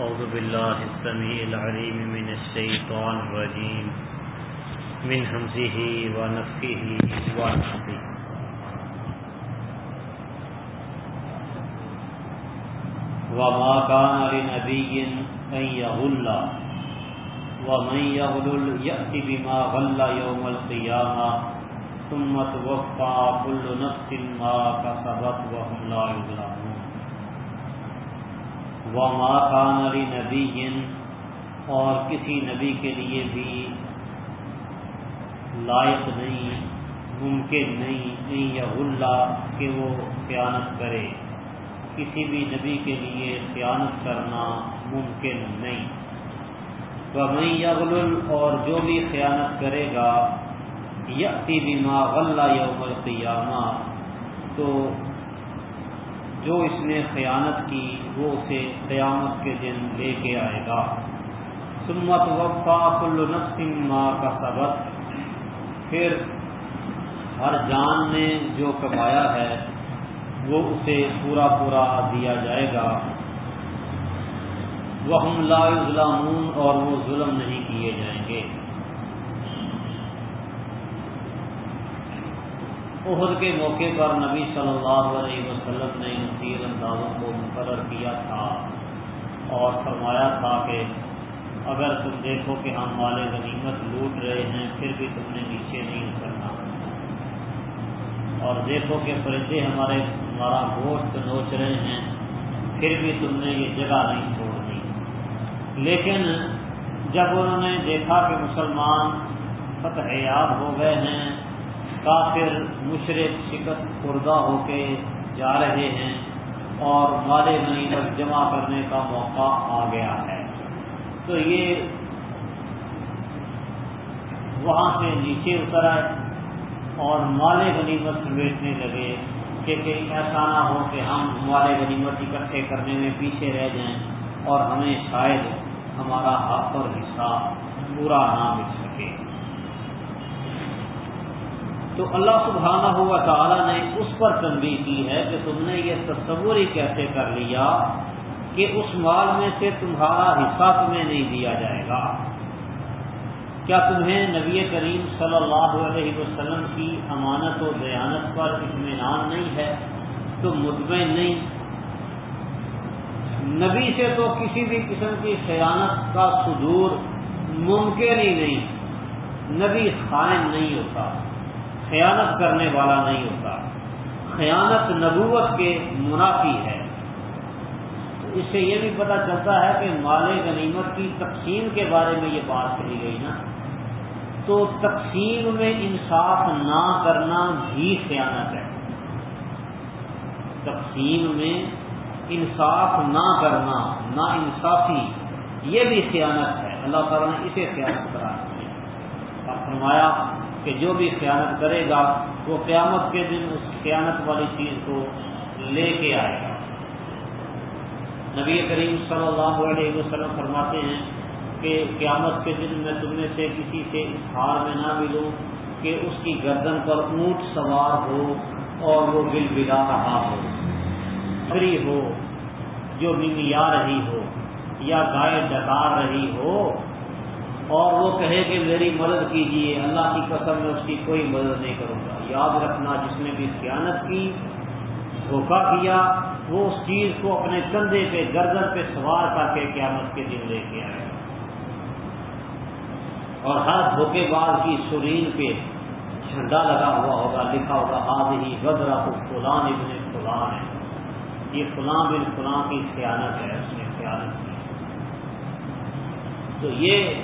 أعوذ بالله السميع العليم من الشيطان الرجيم. من همزه ونفخه ونفخه. وما كان لنبي أن يغل ومن يغل يأتي بما غل يوم القيامة ثم توفى كل نفس ما كسبت وهم لا يظلمون. وما كان لنبي اور کسی نبی کے لیے بھی لائق نہیں، ممکن نہیں نہیں یا اللہ کہ وہ خیانت کرے۔ کسی بھی نبی کے لیے خیانت کرنا ممکن نہیں۔ وہ میں یغل اور جو بھی خیانت کرے گا یتی بیما غلہ یوم القیامہ، تو جو اس نے خیانت کی وہ اسے قیامت کے دن لے کے آئے گا۔ سمت وفا کل نفس ما کا سبق پھر ہر جان نے جو کمایا ہے وہ اسے پورا پورا دیا جائے گا۔ وہ ہم لا ظلمون اور وہ ظلم نہیں کیے جائیں گے۔ عہد کے موقع پر نبی صلی اللہ علیہ وسلم نے ان تیر اندازوں کو مقرر کیا تھا اور فرمایا تھا کہ اگر تم دیکھو کہ ہم والے غنیمت لوٹ رہے ہیں، پھر بھی تم نے نیچے نہیں اترنا۔ اور دیکھو کہ پرندے ہمارے ہمارا گوشت نوچ رہے ہیں، پھر بھی تم نے یہ جگہ نہیں چھوڑنی۔ لیکن جب انہوں نے دیکھا کہ مسلمان فتح یاب ہو گئے ہیں کافر مشرق شکست خوردہ ہو کے جا رہے ہیں اور مالے غنیمت جمع کرنے کا موقع آ گیا ہے۔ تو یہ وہاں سے نیچے اتر آئے اور مالے غنیمت سمیٹنے لگے کہ کہیں ایسا نہ ہو کہ ہم مالے غنیمت اکٹھے کرنے میں پیچھے رہ جائیں اور ہمیں شاید ہمارا حق اور حصہ پورا نہ مل سکے تو اللہ سبحانہ ہوا تعالیٰ نے اس پر تنبیہ کی ہے کہ تم نے یہ تصور ہی کیسے کر لیا کہ اس مال میں سے تمہارا حصہ تمہیں نہیں دیا جائے گا۔ کیا تمہیں نبی کریم صلی اللہ علیہ وسلم کی امانت و دیانت پر اطمینان نہیں ہے؟ تو مطمئن نہیں۔ نبی سے تو کسی بھی قسم کی خیانت کا صدور ممکن ہی نہیں۔ نبی خائن نہیں ہوتا۔ خیانت کرنے والا نہیں ہوتا۔ خیانت نبوت کے منافی ہے۔ تو اس سے یہ بھی پتہ چلتا ہے کہ مال غنیمت کی تقسیم کے بارے میں یہ بات کہی گئی نا۔ تو تقسیم میں انصاف نہ کرنا بھی خیانت ہے۔ تقسیم میں انصاف نہ کرنا نا انصافی یہ بھی خیانت ہے۔ اللہ تعالیٰ نے اسے خیانت کرا اور فرمایا کہ جو بھی خیانت کرے گا، وہ قیامت کے دن اس خیانت والی چیز کو لے کے آئے گا۔ نبی کریم صلی اللہ علیہ وسلم فرماتے ہیں کہ قیامت کے دن میں تم میں سے کسی سے اس حال میں نہ ملوں کہ اس کی گردن پر اونٹ سوار ہو اور وہ بل بلا رہا ہو فری ہو، جو ممیا رہی ہو یا گائے ڈکار رہی ہو۔ اور وہ کہے کہ میری مدد کیجیے، اللہ کی قسم میں اس کی کوئی مدد نہیں کروں گا۔ یاد رکھنا، جس نے بھی خیانت کی، دھوکہ کیا، وہ اس چیز کو اپنے کندھے پہ، گردن پہ سوار کر کے قیامت کے دن لے کے آئے۔ اور ہر دھوکے باز کی سرین پہ جھنڈا لگا ہوا ہوگا، لکھا ہوگا آج ہی بدرا کو فلان ابن فلان ہے۔ یہ فلاں بن فلاں کی خیانت ہے، اس نے خیانت کی۔ تو یہ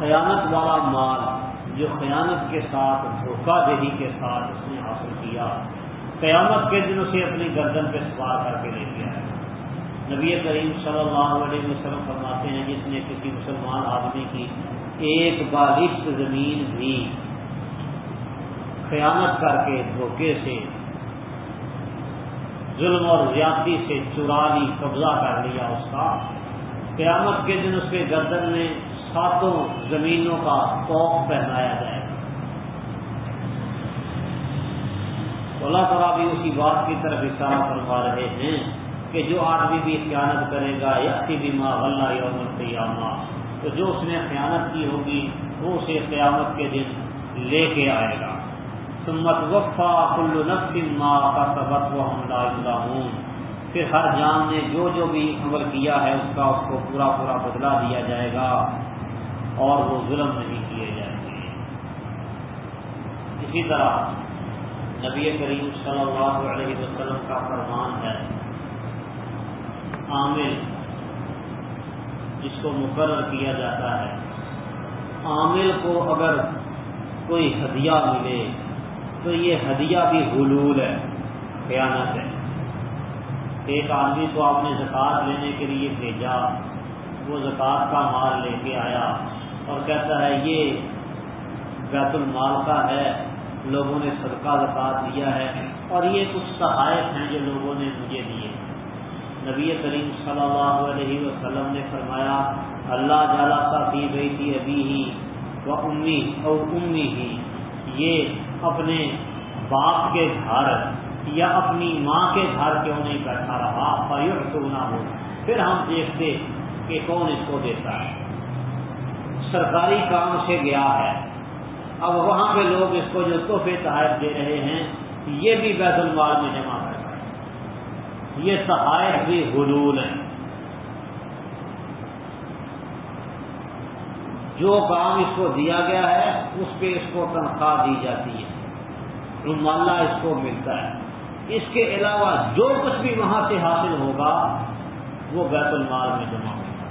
خیانت والا مال جو خیانت کے ساتھ، دھوکہ دہی کے ساتھ اس نے حاصل کیا، قیامت کے دن اسے اپنی گردن پہ سوار کر کے لے گیا ہے۔ نبی کریم صلی اللہ علیہ وسلم فرماتے ہیں، جس نے کسی مسلمان آدمی کی ایک بالش زمین بھی خیانت کر کے دھوکے سے، ظلم اور زیادتی سے چرا لی، قبضہ کر لیا اس کا، قیامت کے دن اس کے گردن میں ساتوں زمینوں کا توق پہنایا جائے۔ گا اللہ تعالیٰ بھی اسی بات کی طرف اشارہ کروا رہے ہیں کہ جو آدمی بھی خیانت کرے گا یا بھی ماں غلّہ یوم القیامہ، تو جو اس نے خیانت کی ہوگی، وہ اسے قیامت کے دن لے کے آئے گا۔ سمت وفا کل نفس ماں کا سبق و حملہ ہوں پھر ہر جان نے جو جو بھی عمل کیا ہے، اس کا اس کو پورا پورا بدلا دیا جائے گا۔ اور وہ ظلم نہیں کیے جائیں گے۔ اسی طرح نبی کریم صلی اللہ علیہ وسلم کا فرمان ہے، عامل، جس کو مقرر کیا جاتا ہے۔ عامل کو اگر کوئی ہدیہ ملے، تو یہ ہدیہ بھی حلول ہے، خیانت ہے۔ ایک آدمی کو آپ نے زکوٰۃ لینے کے لیے بھیجا، وہ زکوٰۃ کا مال لے کے آیا۔ کہتا ہے یہ بیت المال کا ہے، لوگوں نے صدقہ زکوٰۃ دیا ہے اور یہ کچھ صحائف ہیں جو لوگوں نے مجھے دیے۔ نبی کریم صلی اللہ علیہ وسلم نے فرمایا، اللہ جالا کا پی گئی تھی ابھی ہی وہ امی اور امی ہی یہ اپنے باپ کے گھر یا اپنی ماں کے گھر کیوں نہیں بیٹھا رہا؟ فیور کیوں نہ ہو پھر ہم دیکھتے کہ کون اس کو دیتا ہے۔ سرکاری کام سے گیا ہے۔ اب وہاں پہ لوگ اس کو جو تحفے تحائف دے رہے ہیں، یہ بھی بیت المال میں جمع کر رہے ہیں۔ یہ تحائف بھی حلول ہیں۔ جو کام اس کو دیا گیا ہے، اس پہ اس کو تنخواہ دی جاتی ہے۔ رومالہ اس کو ملتا ہے۔ اس کے علاوہ جو کچھ بھی وہاں سے حاصل ہوگا، وہ بیت المال میں جمع ہوگا۔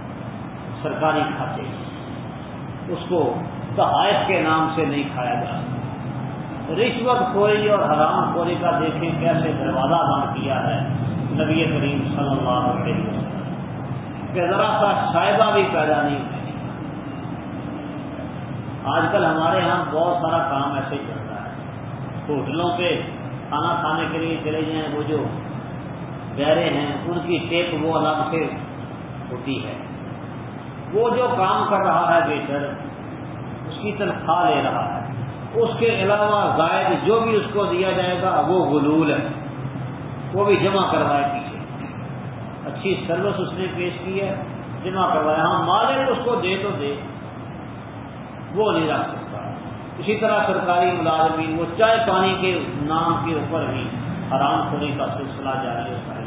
سرکاری کھاتے۔ اس کو تحائف کے نام سے نہیں کھایا جا سکتا۔ رشوت خوری اور حرام خوری کا دیکھیں کیسے دروازہ بند کیا ہے نبی کریم صلی اللہ علیہ وسلم۔ کہ ذرا سا شائبہ بھی پیدا نہیں ہوئی آج کل ہمارے یہاں بہت سارا کام ایسے ہی چلتا ہے۔ ہوٹلوں پہ کھانا کھانے کے لیے چلے جائیں، وہ جو گہرے ہیں، ان کی ٹیپ وہ الگ سے ہوتی ہے۔ وہ جو کام کر رہا ہے ویٹر اس کی تنخواہ لے رہا ہے۔ اس کے علاوہ زائد جو بھی اس کو دیا جائے گا، وہ غلول ہے۔ وہ بھی جمع کروائے پیچھے۔ اچھی سروس اس نے پیش کی ہے، جمع کروایا ہاں مالک اس کو دے تو دے، وہ نہیں رکھ سکتا۔ اسی طرح سرکاری ملازمین، وہ چائے پانی کے نام کے اوپر ہی حرام خوری کا سلسلہ جاری ہے۔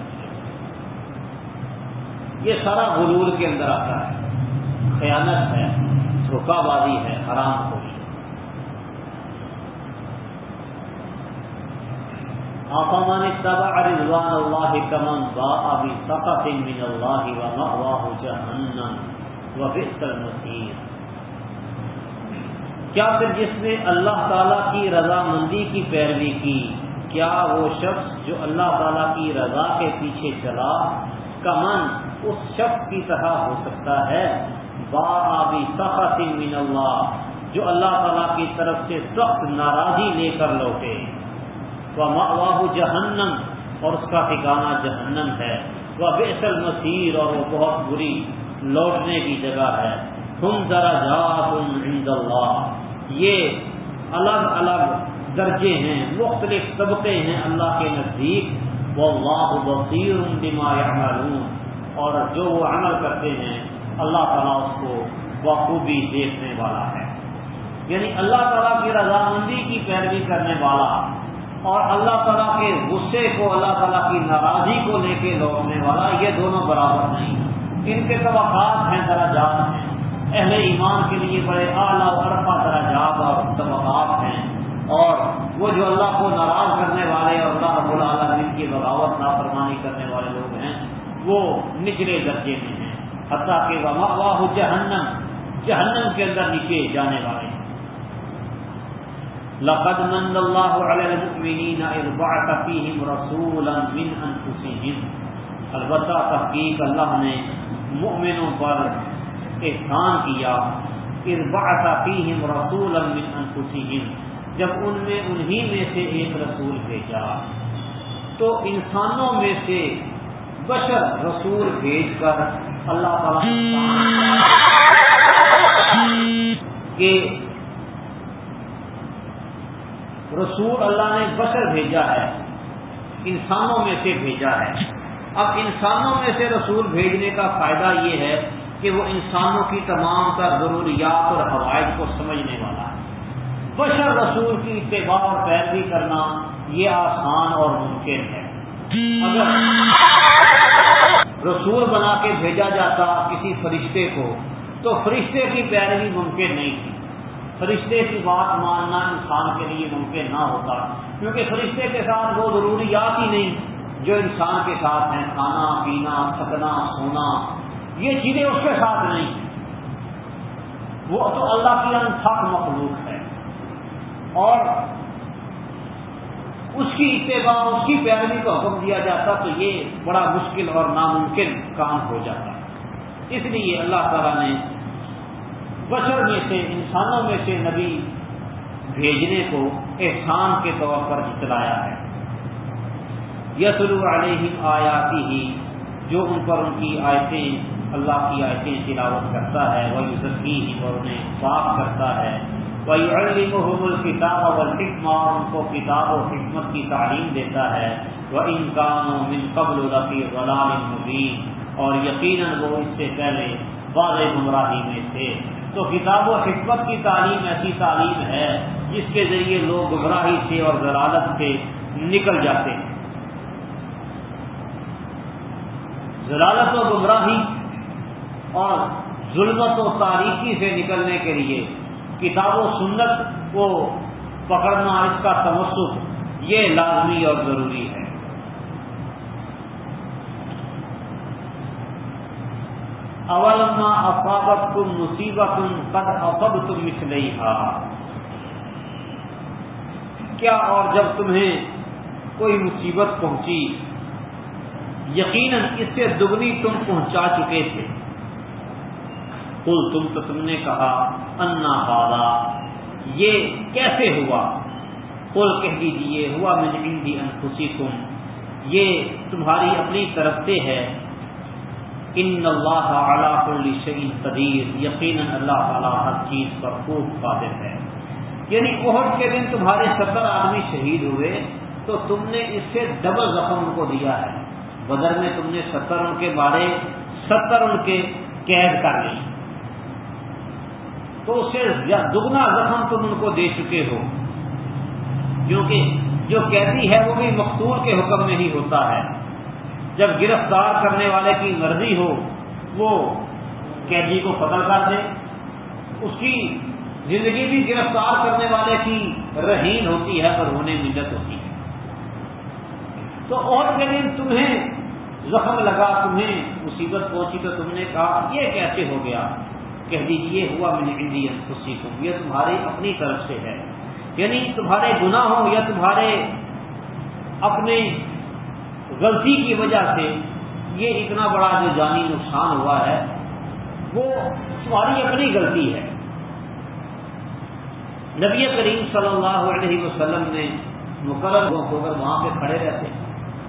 یہ سارا غرور کے اندر آتا ہے۔ خیانت ہے، دھوکہ بازی ہے، حرام خوری آفامان تبع رضوان اللہ کمن با ابھی سقف من اللہ و مأواہ جہنم و بئس المصیر۔ کیا پھر جس نے اللہ تعالیٰ کی رضا مندی کی پیروی کی، کیا وہ شخص جو اللہ تعالیٰ کی رضا کے پیچھے چلا کا من اس شخص کی طرح ہو سکتا ہے؟ سخت من اللہ، جو اللہ تعالیٰ کی طرف سے سخت ناراضی لے کر لوٹے۔ وہ واہ جہنم، اور اس کا ٹھکانا جہنم ہے۔ وہ بیسل مسیر اور وہ بہت بری لوٹنے کی جگہ ہے۔ تم ذرا جا تم اللہ۔ یہ الگ الگ درجے ہیں، مختلف طبقے ہیں اللہ کے نزدیک۔ وہ اللہ بصیر بما يعملون اور جو وہ عمل کرتے ہیں اللہ تعالیٰ اس کو بخوبی دیکھنے والا ہے۔ یعنی اللہ تعالیٰ کی رضامندی کی پیروی کرنے والا اور اللہ تعالیٰ کے غصے کو، اللہ تعالیٰ کی ناراضی کو لے کے لوٹنے والا، یہ دونوں برابر نہیں۔ ان کے طبقات ہیں درجات ہیں اہل ایمان کے لیے بڑے اعلیٰ و عرفہ درجات اور طبقات ہیں۔ اور وہ جو اللہ کو ناراض کرنے والے اور اللہ رب العالمین کی بغاوت، نافرمانی کرنے والے لوگ ہیں، وہ نچلے درجے میں ہیں۔ حتیٰ کہ واہ جہنم جہنم کے اندر نیچے جانے والے ہیں۔ لقد من اللہ علی المؤمنین اذ بعث فیہم رسولا من انفسہم البتہ تحقیق اللہ نے مؤمنوں پر احسان کیا فیہم رسولا من انفسہم جب ان میں، انہی میں سے ایک رسول بھیجا۔ تو انسانوں میں سے بشر رسول بھیج کر اللہ تعالی کہ رسول اللہ نے بشر بھیجا ہے انسانوں میں سے بھیجا ہے۔ اب انسانوں میں سے رسول بھیجنے کا فائدہ یہ ہے کہ وہ انسانوں کی تمام تر ضروریات اور حوائد کو سمجھنے والا ہے۔ بشر رسول کی اتباع اور پیروی کرنا یہ آسان اور ممکن ہے۔ اگر رسول بنا کے بھیجا جاتا کسی فرشتے کو، تو فرشتے کی پیروی ممکن نہیں تھی۔ فرشتے کی بات ماننا انسان کے لیے ممکن نہ ہوتا، کیونکہ فرشتے کے ساتھ وہ ضروریات ہی نہیں جو انسان کے ساتھ ہیں، کھانا، پینا، تھکنا، سونا، یہ چیزیں اس کے ساتھ نہیں۔ وہ تو اللہ کی انتھک مخلوق ہے۔ اور اس کی اتباع، اس کی پیروی کو حکم دیا جاتا تو یہ بڑا مشکل اور ناممکن کام ہو جاتا۔ اس لیے اللہ تعالیٰ نے بشر میں سے، انسانوں میں سے نبی بھیجنے کو احسان کے طور پر جتلایا ہے۔ یسلو علیہ آیاتی ہی جو ان پر ان کی آیتیں، اللہ کی آیتیں تلاوت کرتا ہے وہ یوزکی اور انہیں صاف کرتا ہے۔ وہی الکتاب الکتاب حکمہ اور ان کو کتاب و حکمت کی تعلیم دیتا ہے۔ وہ انکان و من قبل الرفی غلام اور یقیناً وہ اس سے پہلے واضح گمراہی میں تھے۔ تو کتاب و حکمت کی تعلیم ایسی تعلیم ہے جس کے ذریعے لوگ گمراہی سے اور ضلالت سے نکل جاتے ہیں۔ ضلالت و گمراہی اور ظلمت و تاریخی سے نکلنے کے لیے کتاب و سنت کو پکڑنا اس کا تمسک، یہ لازمی اور ضروری ہے۔ اولما افابت تم مصیبت قد افب تم مسلئی کیا اور جب تمہیں کوئی مصیبت پہنچی، یقیناً اس سے دگنی تم پہنچا چکے تھے۔ کل تم تو تم نے کہا، انا بادا یہ کیسے ہوا؟ کل کہہ دیجیے ہوا میں نے انخوشی تم یہ تمہاری اپنی طرف سے ہے۔ ان اللہ تعالیٰ کل شعین قدیر، یقیناً اللہ تعالیٰ ہر چیز پر خوب قادر ہے۔ یعنی عہد کے دن تمہارے ستر آدمی شہید ہوئے، تو تم نے اس سے ڈبل رقم ان کو دیا ہے۔ بدر میں تم نے ستر ان کے بارے، ستر ان کے قید کر لی۔ تو اس سے دگنا زخم تم ان کو دے چکے ہو۔ کیونکہ جو قیدی ہے وہ بھی مقتول کے حکم میں ہی ہوتا ہے۔ جب گرفتار کرنے والے کی مرضی ہو، وہ قیدی کو قتل کر دے۔ اس کی زندگی بھی گرفتار کرنے والے کی رہین ہوتی ہے پر ہونے مدت ہوتی ہے۔ تو اور کے دن تمہیں زخم لگا، تمہیں مصیبت پہنچی تو تم نے کہا، یہ کیسے ہو گیا؟ کہہ دیجیے ہوا میں نے انڈین خوشی کو۔ یہ تمہاری اپنی طرف سے ہے۔ یعنی تمہارے گناہ ہو یا تمہارے اپنے غلطی کی وجہ سے یہ اتنا بڑا جو جانی نقصان ہوا ہے، وہ تمہاری اپنی غلطی ہے۔ نبی کریم صلی اللہ علیہ وسلم نے مقرر ہو کر وہاں پہ کھڑے رہتے،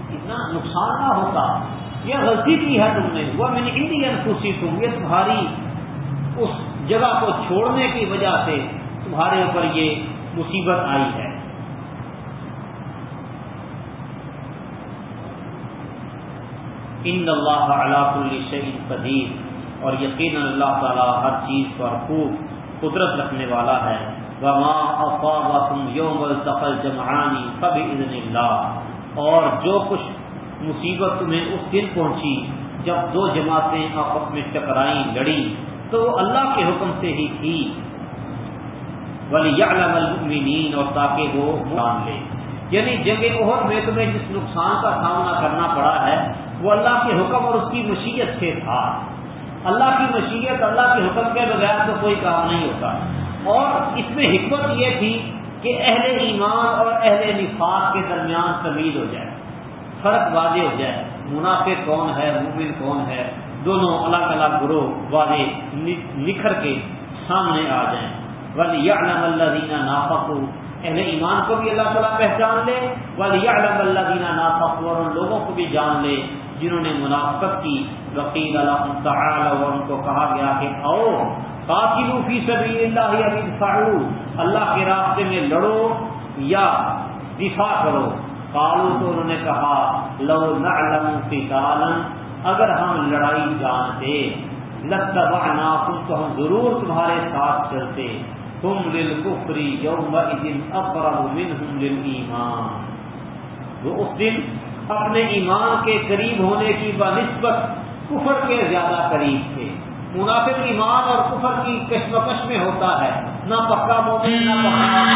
اتنا نقصان نہ ہوتا۔ یہ غلطی کی ہے تم نے۔ وہ میں نے انڈین خوشی تم یہ تمہاری اس جگہ کو چھوڑنے کی وجہ سے تمہارے اوپر یہ مصیبت آئی ہے۔ ان اللہ علاق الشعین قدیر۔ اور یقینا اللہ تعالیٰ ہر چیز پر خوب قدرت رکھنے والا ہے۔ وما افاظم یوم التقل جمعانی کب اللہ اور جو کچھ مصیبت تمہیں اس دن پہنچی، جب دو جماعتیں آپس میں ٹکرائیں لڑی تو وہ اللہ کے حکم سے ہی تھی۔ ولی المؤمنین اور تاکہ وہ مان لے۔ یعنی جگہ عہد میں تمہیں جس نقصان کا سامنا کرنا پڑا ہے، وہ اللہ کے حکم اور اس کی مشیت سے تھا۔ اللہ کی مشیت، اللہ کے حکم کے بغیر تو کوئی کام نہیں ہوتا۔ اور اس میں حکمت یہ تھی کہ اہل ایمان اور اہل نفاق کے درمیان تمیز ہو جائے، فرق واضح ہو جائے۔ منافع کون ہے؟ مومن کون ہے؟ دونوں الگ الگ گروہ والے نکھر کے سامنے آ جائیں۔ ولی علم اللہ دینا نافق اہل ایمان کو بھی اللہ تعالیٰ پہچان لے۔ ولی علم اللہ دینا نافق اور ان لوگوں کو بھی جان لے جنہوں نے منافقت کی۔ وکیل اللہ اور ان کو کہا گیا کہ او قاتلو فی سبیل اللہ ابھی اللہ کے راستے میں لڑو یا دفاع کرو۔ کالو تو انہوں نے کہا، لو نعلم قتالا۔ اگر ہم لڑائی جانتے لتبعناکم تو ہم ضرور تمہارے ساتھ چلتے۔ تم للکفری یومئذ اقرب منہم للایمان۔ وہ اس دن اپنے ایمان کے قریب ہونے کی بنسبت کفر کے زیادہ قریب تھے۔ منافق ایمان اور کفر کی کشمکش میں ہوتا ہے۔ نہ پکا مومن، نہ پکا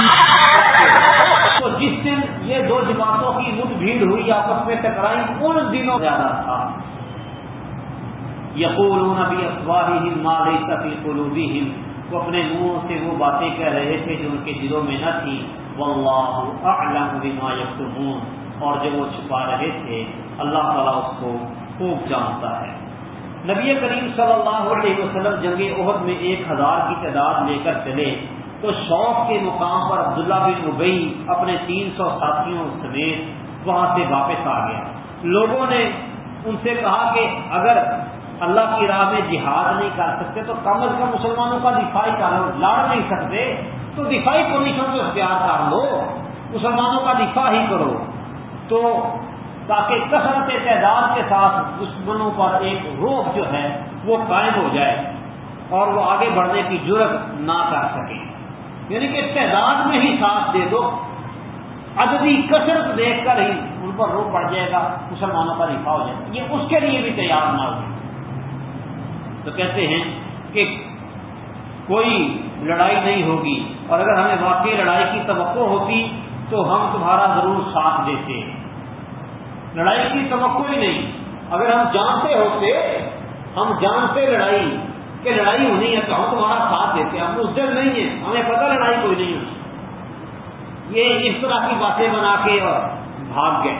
تو جس دن یہ دو جماعتوں کی مد بھیڑ ہوئی، آپس میں ٹکرائی، ان دنوں زیادہ تھا۔ یقول نبی افواہ مال تفی قلوبی وہ اپنے منہ سے وہ باتیں کہہ رہے تھے جو ان کے دلوں میں نہ تھی واللہ اعلم بما یکتمون، اور جو وہ چھپا رہے تھے، اللہ تعالیٰ اس کو خوب جانتا ہے۔ نبی کریم صلی اللہ علیہ وسلم جنگ عہد میں ایک ہزار کی تعداد لے کر چلے، تو شوق کے مقام پر عبداللہ بن ابئی اپنے تین سو ساتھیوں سمیت وہاں سے واپس آ گیا۔ لوگوں نے ان سے کہا کہ اگر اللہ کی راہ میں جہاد نہیں کر سکتے، تو کم از کم مسلمانوں کا دفاعی کر لڑ نہیں سکتے۔ تو دفاعی پوزیشن کو اختیار کر لو، مسلمانوں کا دفاع ہی کرو۔ تو تاکہ کثرت تعداد کے ساتھ دشمنوں پر ایک روک جو ہے وہ قائم ہو جائے اور وہ آگے بڑھنے کی ضرورت نہ کر سکے۔ یعنی کہ تعداد میں ہی ساتھ دے دو۔ عددی کثرت دیکھ کر ہی ان پر روک پڑ جائے گا، مسلمانوں کا دفاع ہو جائے گا۔ یہ اس کے لیے بھی تیار نہ ہو۔ تو کہتے ہیں کہ کوئی لڑائی نہیں ہوگی اور اگر ہمیں واقعی لڑائی کی توقع ہوتی تو ہم تمہارا ضرور ساتھ دیتے۔ لڑائی کی توقع ہی نہیں۔ اگر ہم جانتے ہوتے، ہم جانتے لڑائی کہ لڑائی ہونی ہے تو ہم تمہارا ساتھ دیتے۔ ہم اس دن نہیں ہیں، ہمیں پتہ لڑائی کوئی نہیں ہوتی۔ یہ اس طرح کی باتیں بنا کے اور بھاگ گئے۔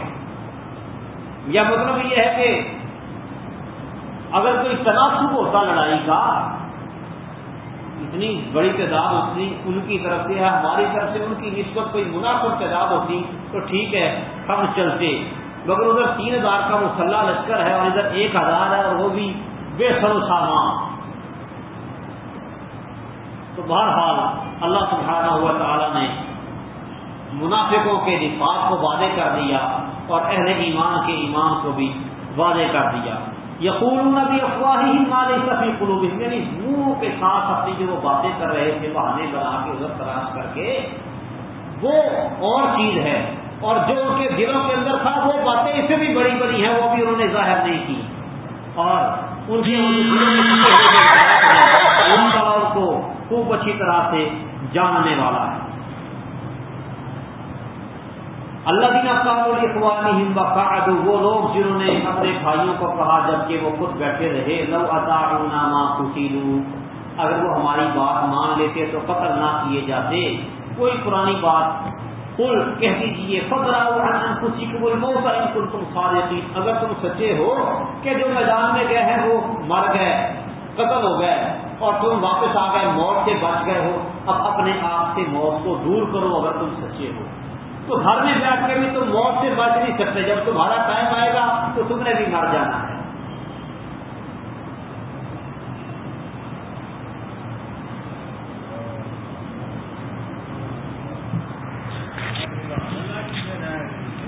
یا مطلب یہ ہے کہ اگر کوئی تناسب ہوتا لڑائی کا، اتنی بڑی تعداد ہوتی ان کی طرف سے ہے، ہماری طرف سے ان کی نسبت کوئی مناسب تعداد ہوتی تو ٹھیک ہے ہم چلتے۔ مگر ادھر تین ہزار کا مسلح لشکر ہے اور ادھر ایک ہزار ہے اور وہ بھی بے سر و سامان۔ تو بہرحال اللہ سبحانہ ہوا تعالیٰ نے منافقوں کے نفاق کو وعدے کر دیا اور اہل ایمان کے ایمان کو بھی وعدے کر دیا۔ یقول بھی افواہی مال سفی قلوب یعنی منہ کے ساتھ اپنی جو وہ باتیں کر رہے تھے، بہانے بنا کے ادھر تلاش کر کے، وہ اور چیز ہے۔ اور جو ان کے دلوں کے اندر تھا، وہ باتیں اس سے بھی بڑی بڑی ہیں، وہ بھی انہوں نے ظاہر نہیں کی۔ اور ان کے ان کو خوب اچھی طرح سے جاننے والا ہے۔ اللہ دین افغان اخوانی ہند وہ لوگ جنہوں نے اپنے بھائیوں کو کہا جبکہ وہ خود بیٹھے رہے، لو ادا نامہ خوشی اگر وہ ہماری بات مان لیتے تو قتل نہ کیے جاتے۔ کوئی پرانی بات۔ کل کہہ دیجیے فضرا خوشی کو بول ان کو تم اگر تم سچے ہو کہ جو میدان میں گئے ہیں وہ مر گئے، قتل ہو گئے اور تم واپس آ گئے، موت سے بچ گئے ہو، اب اپنے آپ سے موت کو دور کرو اگر تم سچے ہو۔ تو گھر میں بیٹھ کے بھی تم موت سے بچ نہیں سکتے۔ جب تمہارا ٹائم آئے گا تو تم نے بھی مر جانا۔ ہے